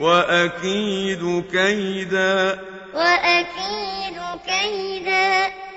وَأَكِيدُ كَيْدًا. وَأَكِيدُ كَيْدًا.